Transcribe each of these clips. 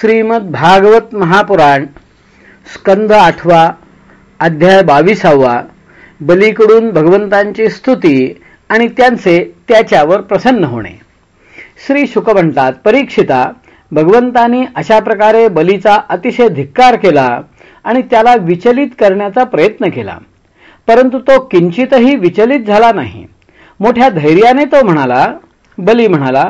श्रीमद भागवत महापुराण स्कंद आठवा अध्याय बावीसावा बलीकडून भगवंतांची स्तुती आणि त्यांचे त्याच्यावर प्रसन्न होणे. श्री शुक म्हणतात परीक्षिता भगवंतानी अशा प्रकारे बलीचा अतिशय धिक्कार केला आणि त्याला विचलित करण्याचा प्रयत्न केला. परंतु तो किंचितही विचलित झाला नाही. मोठ्या धैर्याने तो म्हणाला बली म्हणाला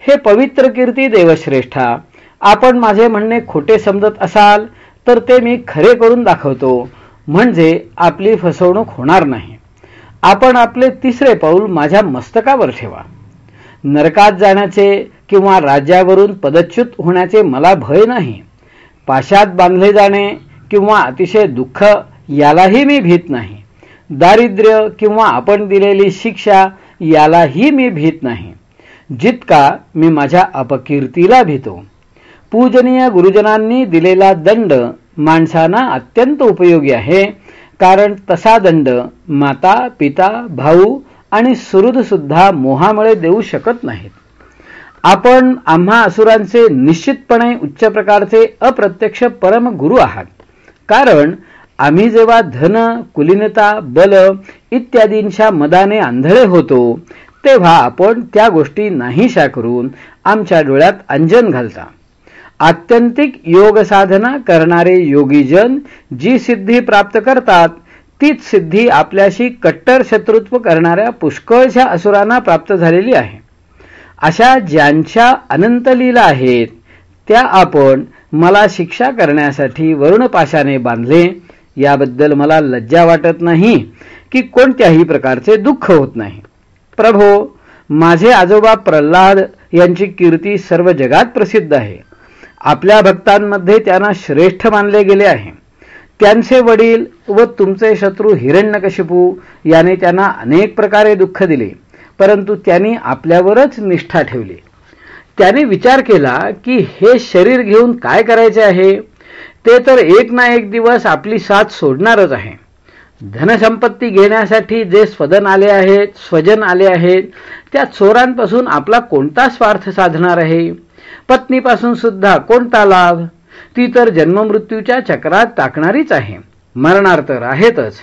हे पवित्र कीर्ती देवश्रेष्ठा आपण माझे म्हणणे खोटे समजत असाल तर ते मी खरे करून दाखवतो. म्हणजे आपली फसवणूक होणार नाही. आपण आपले तिसरे पाऊल माझ्या मस्तकावर ठेवा. नरकात जाण्याचे किंवा राज्यावरून पदच्युत होण्याचे मला भय नाही. पाशात बांधले जाणे किंवा अतिशय दुःख यालाही मी भीत नाही. दारिद्र्य किंवा आपण दिलेली शिक्षा यालाही मी भीत नाही. जितका मी माझ्या अपकीर्तीला भीतो. पूजनीय गुरुजनांनी दिलेला दंड माणसांना अत्यंत उपयोगी आहे. कारण तसा दंड माता पिता भाऊ आणि सुहृद सुद्धा मोहामुळे देऊ शकत नाहीत. आपण आम्हा असुरांचे निश्चितपणे उच्च प्रकारचे अप्रत्यक्ष परम गुरु आहात. कारण आम्ही जेव्हा धन कुलीनता बल इत्यादींच्या मदाने आंधळे होतो तेव्हा आपण त्या गोष्टी नाहीशा करून आमच्या डोळ्यात अंजन घालता. आत्यंतिक योग साधना करणारे योगीजन जी सिद्धी प्राप्त करतात तीच सिद्धी आपल्याशी कट्टर शत्रुत्व करणाऱ्या पुष्कळशा असुरांना प्राप्त झालेली आहे. अशा ज्यांच्या अनंत लीला आहेत त्या आपण मला शिक्षा करण्यासाठी वरुणपाशाने बांधले. याबद्दल मला लज्जा वाटत नाही की कोणत्याही प्रकारचे दुःख होत नाही. प्रभो माझे आजोबा प्रल्हाद यांची कीर्ती सर्व जगात प्रसिद्ध आहे. आपल्या भक्तांमध्ये त्यांना श्रेष्ठ मानले गेले आहे. त्यांचे वडील व तुमचे शत्रू हिरण्यकशिपू याने त्यांना अनेक प्रकारे दुःख दिले परंतु त्यांनी आपल्यावरच निष्ठा ठेवली. त्याने विचार केला की हे शरीर घेऊन काय करायचे आहे? ते तर एक ना एक दिवस आपली साथ सोडणारच आहे. धनसंपत्ती घेण्यासाठी जे स्वदन आले आहेत स्वजन आले आहेत त्या चोरांपासून आपला कोणता स्वार्थ साधणार आहे? पत्नीपासून सुद्धा कोणता लाभ? ती तर जन्ममृत्यूच्या चक्रात टाकणारीच आहे. मरणार तर आहेतच.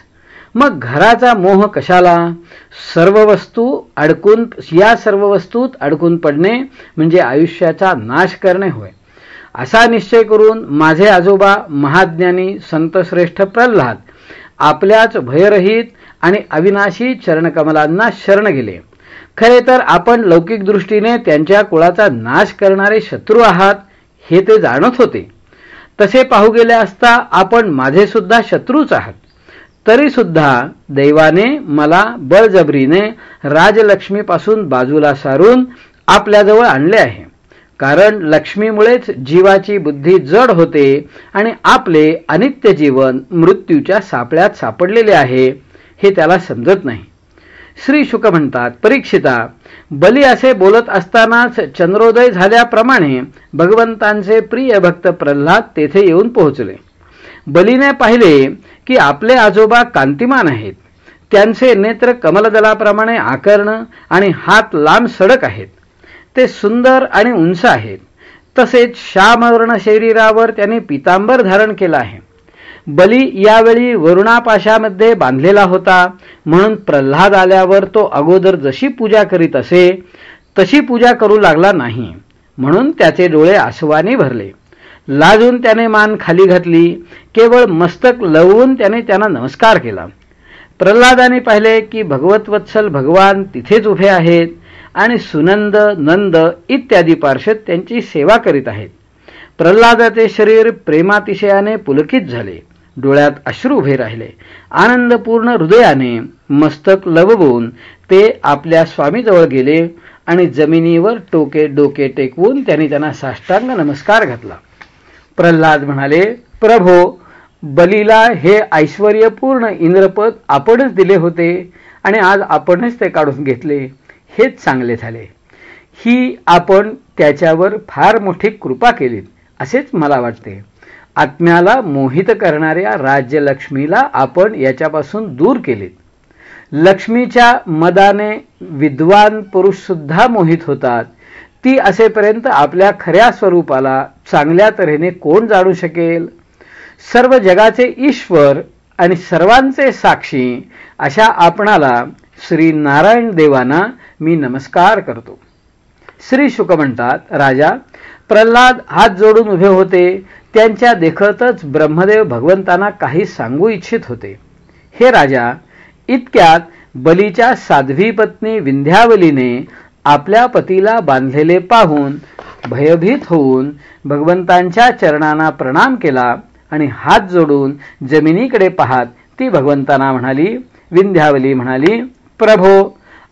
मग घराचा मोह कशाला? सर्व वस्तू अडकून या सर्व वस्तूत अडकून पडणे म्हणजे आयुष्याचा नाश करणे होय. असा निश्चय करून माझे आजोबा महाज्ञानी संतश्रेष्ठ प्रल्हाद आपल्याच भयरहित आणि अविनाशी चरणकमलांना शरण गेले. खरे तर आपण लौकिक दृष्टीने त्यांच्या कुळाचा नाश करणारे शत्रू आहात हे ते जाणत होते. तसे पाहू गेले असता आपण माझे सुद्धा शत्रूच आहात. तरी सुद्धा दैवाने मला बळजबरीने राजलक्ष्मीपासून बाजूला सारून आपल्याजवळ आणले आहे. कारण लक्ष्मीमुळेच जीवाची बुद्धी जड होते आणि आपले अनित्य जीवन मृत्यूच्या सापळ्यात सापडलेले आहे हे त्याला समजत नाही. श्री शुक म्हणतात परीक्षिता बली असे बोलत असतानाच चंद्रोदय झाल्याप्रमाणे भगवंतांचे प्रिय भक्त प्रल्हाद तेथे येऊन पोहोचले. बलीने पाहिले की आपले आजोबा कांतिमान आहेत. त्यांचे नेत्र कमलदलाप्रमाणे आकर्ण आणि हात लांब सडक आहेत. ते सुंदर आणि उंच आहेत. तसेच श्यामवर्ण शरीरावर त्यांनी पितांबर धारण केला आहे. बली यावेळी वरुणापाशामध्ये बांधलेला होता. म्हणून प्रल्हाद आल्यावर तो अगोदर जशी पूजा करीत असे तशी पूजा करू लागला नाही. म्हणून त्याचे डोळे आसवाने भरले. लाजून त्याने मान खाली घातली. केवळ मस्तक लवून त्याने त्यांना नमस्कार केला. प्रल्हादाने पाहिले की भगवतवत्सल भगवान तिथेच उभे आहेत आणि सुनंद नंद इत्यादी पार्षद त्यांची सेवा करीत आहेत. प्रल्हादाचे शरीर प्रेमातिशयाने पुलकित झाले. डोळ्यात अश्रू उभे राहिले. आनंदपूर्ण हृदयाने मस्तक लवबून ते आपल्या स्वामीजवळ गेले आणि जमिनीवर टोके डोके टेकवून त्यांनी त्यांना साष्टांग नमस्कार घातला. प्रल्हाद म्हणाले प्रभो बलीला हे ऐश्वर्यपूर्ण इंद्रपद आपणच दिले होते आणि आज आपणच ते काढून घेतले. हेच चांगले झाले. ही आपण त्याच्यावर फार मोठी कृपा केलीत असेच मला वाटते. आत्म्याला मोहित करणाऱ्या राज्यलक्ष्मीला आपण याच्यापासून दूर केले लक्ष्मीच्या मदाने विद्वान पुरुष सुद्धा मोहित होतात. ती असेपर्यंत आपल्या खऱ्या स्वरूपाला चांगल्या तऱ्हेने कोण जाणू शकेल? सर्व जगाचे ईश्वर आणि सर्वांचे साक्षी अशा आपणाला श्री नारायण देवांना मी नमस्कार करतो. श्री शुक म्हणतात राजा प्रल्हाद हात जोडून उभे होते. त्यांच्या देखतच ब्रह्मदेव भगवंतांना काही सांगू इच्छित होते. हे राजा इतक्यात बलीच्या साध्वी पत्नी विंध्यावलीने आपल्या पतीला बांधलेले पाहून भयभीत होऊन भगवंतांच्या चरणांना प्रणाम केला आणि हात जोडून जमिनीकडे पाहत ती भगवंतांना म्हणाली विंध्यावली म्हणाली प्रभो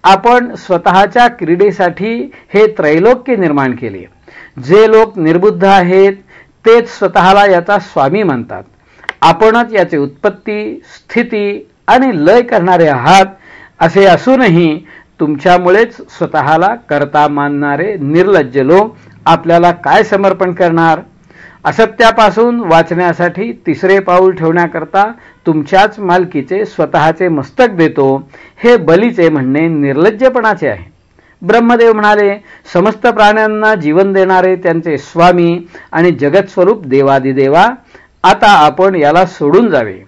आपण स्वतःच्या क्रीडेसाठी हे त्रैलोक्य निर्माण केले. जे लोक निर्बुद्ध आहेत तेच स्वतःला याचा स्वामी मानतात आपणच याची उत्पत्ती स्थिती आणि लय करणारे आहात असे असूनही तुमच्यामुळेच स्वतःला करता मानणारे निर्लज्ज लोक आपल्याला काय समर्पण करणार? असत्यापासून वाचण्यासाठी तिसरे पाऊल ठेवण्याकरता तुमच्याच मालकीचे स्वतःचे मस्तक देतो हे बलीचे म्हणणे निर्लज्जपणाचे आहे. ब्रह्मदेव म्हणाले समस्त प्राण्यांना जीवन देणारे त्यांचे स्वामी आणि जगतस्वरूप देवादिदेवा आता आपण याला सोडून जावे.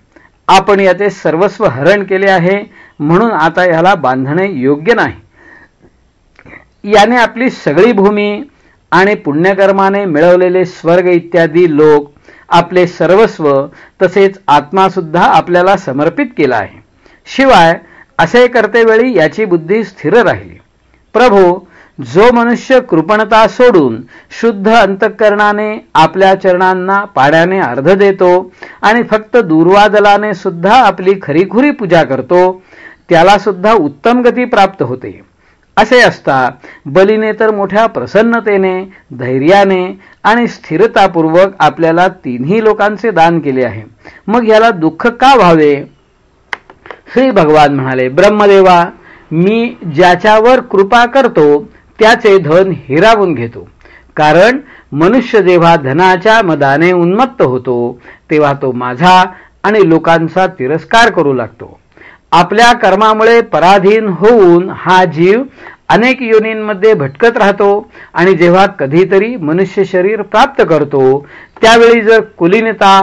आपण याचे सर्वस्व हरण केले आहे म्हणून आता याला बांधणे योग्य नाही. याने आपली सगळी भूमी आणि पुण्यकर्माने मिळवलेले स्वर्ग इत्यादी लोक आपले सर्वस्व तसेच आत्मा सुद्धा आपल्याला समर्पित केला आहे. शिवाय असे करतेवेळी याची बुद्धी स्थिर राहिली. प्रभू जो मनुष्य कृपणता सोडून शुद्ध अंतःकरणाने आपल्या चरणांना पाण्याने अर्ध देतो आणि फक्त दूर्वादलाने सुद्धा आपली खरीखुरी पूजा करतो त्याला सुद्धा उत्तम गती प्राप्त होते. असे असता बलीने तर मोठ्या प्रसन्नतेने धैर्याने आणि स्थिरतापूर्वक आपल्याला तिन्ही लोकांचे दान केले आहे. मग याला दुःख का व्हावे? श्री भगवान म्हणाले ब्रह्मदेवा मी ज्याच्यावर कृपा करतो त्याचे धन हिरावून घेतो. कारण मनुष्य जेव्हा धनाच्या मदाने उन्मत्त होतो तेव्हा तो माझा आणि लोकांचा तिरस्कार करू लागतो. आपल्या कर्मामुळे पराधीन होऊन हा जीव अनेक योनींमध्ये भटकत राहतो आणि जेव्हा कधीतरी मनुष्य शरीर प्राप्त करतो त्यावेळी जर कुलीनता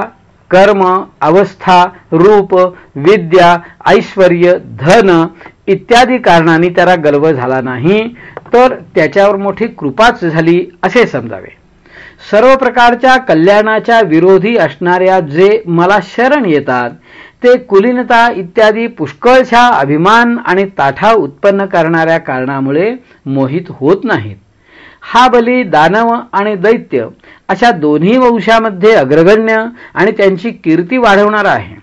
कर्म अवस्था रूप विद्या ऐश्वर धन इत्यादी कारणांनी त्याला गर्व झाला नाही तर त्याच्यावर मोठी कृपाच झाली असे समजावे. सर्व प्रकारच्या कल्याणाच्या विरोधी असणाऱ्या जे मला शरण येतात ते कुलीनता इत्यादी पुष्कळशा अभिमान आणि ताठा उत्पन्न करणाऱ्या कारणामुळे मोहित होत नाहीत. हा बली दानव आणि दैत्य अशा दोन्ही वंशामध्ये अग्रगण्य आणि त्यांची कीर्ती वाढवणारा आहे.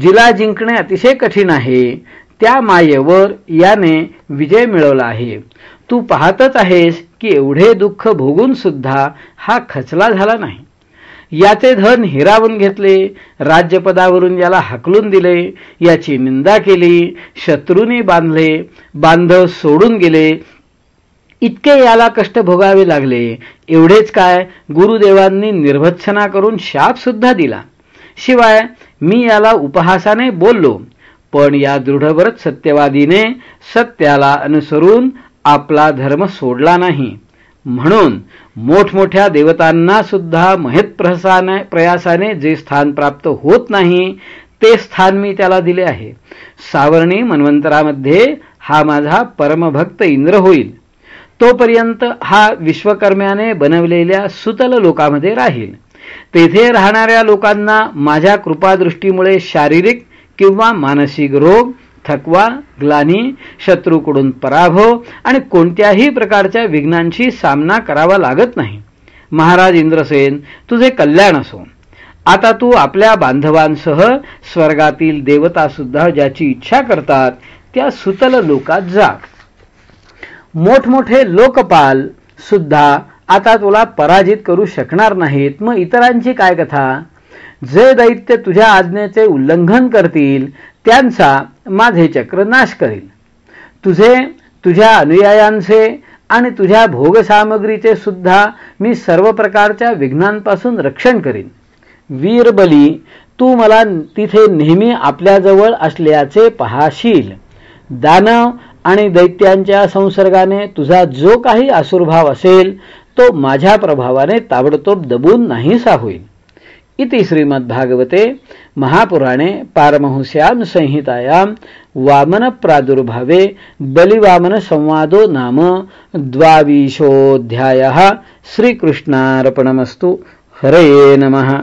जिला जिंकणे अतिशय कठीण आहे. त्या मायेवर याने विजय मिळवला आहे. तू पाहतच आहेस की एवढे दुःख भोगून सुद्धा हा खचला झाला नाही. याचे धन हिरावून घेतले राज्यपदावरून याला हकलून दिले याची निंदा केली शत्रूने बांधले बांधव सोडून गेले. इतके याला कष्ट भोगावे लागले. एवढेच काय गुरुदेवांनी निर्भत्सना करून शाप सुद्धा दिला. शिवाय मी याला उपहासाने बोललो पण या दृढव्रत सत्यवादीने सत्याला अनुसरून आपला धर्म सोडला नाही. म्हणून मोठमोठ्या देवतांना सुद्धा महत प्रयासाने जे स्थान प्राप्त होत नाही ते स्थान मी त्याला दिले आहे. सावर्णी मन्वंतरामध्ये हा माझा परमभक्त इंद्र होईल. तोपर्यंत हा विश्वकर्म्याने बनवलेल्या सुतल लोकामध्ये राहील. तेथे राहणाऱ्या लोकांना माझ्या कृपादृष्टीमुळे शारीरिक किंवा मानसिक रोग थकवा ग्लानी शत्रूकडून पराभव आणि कोणत्याही प्रकारच्या विघ्नांशी सामना करावा लागत नाही. महाराज इंद्रसेन तुझे कल्याण असो. आता तू आपल्या बांधवांसह स्वर्गातील देवता सुद्धा ज्याची इच्छा करतात त्या सुतल लोकात जा. मोठमोठे लोकपाल सुद्धा आता तुला पराजित करू शकणार नाहीत. मग इतरांची काय कथा? जे दैत्य तुझ्या आज्ञेचे उल्लंघन करतील त्यांचा माझे चक्र नाश करील. तुझे तुझ्या अनुयायांचे आणि तुझ्या भोगसामग्रीचे सुद्धा मी सर्व प्रकारच्या विघ्नांपासून रक्षण करीन. वीरबली तू मला तिथे नेहमी आपल्याजवळ असल्याचे पाहाशील. दानव आणि दैत्यांच्या संसर्गाने तुझा जो काही आसुर्भाव असेल तो माझ्या प्रभावाने ताबडतोब दबून नाहीसा होईल. इति श्रीमद्भागवते महापुराणे पारमहंस्यां संहितायां वामन प्रादुर्भावे बलिवामन संवादो नाम द्वाविशोऽध्यायः श्रीकृष्णार्पणमस्तु। हरये नमः।